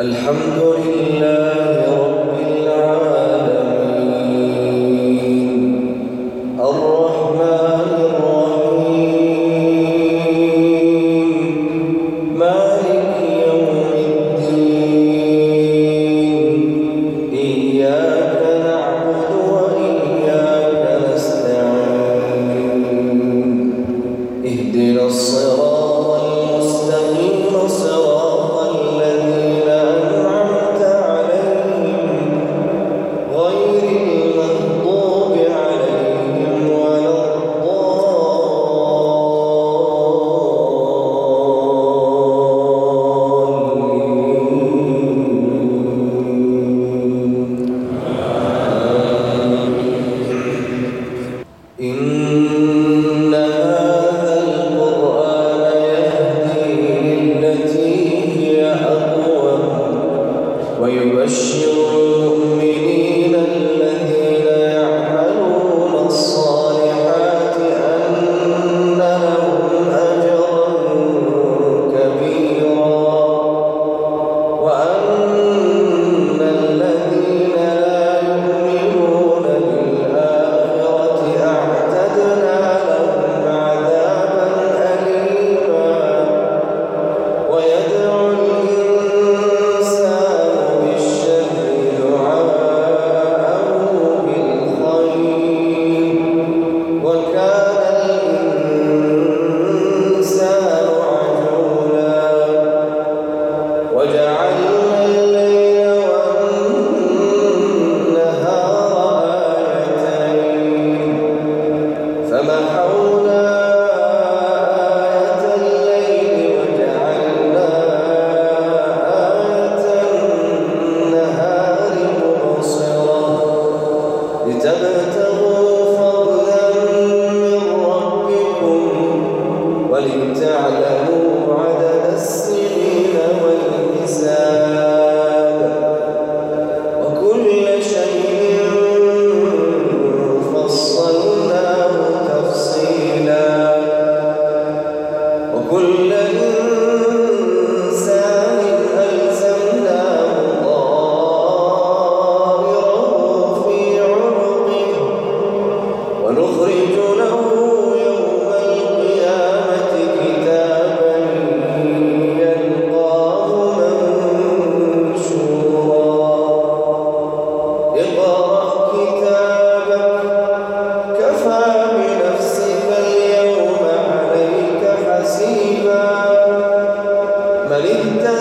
الحمد لله من اهتدى.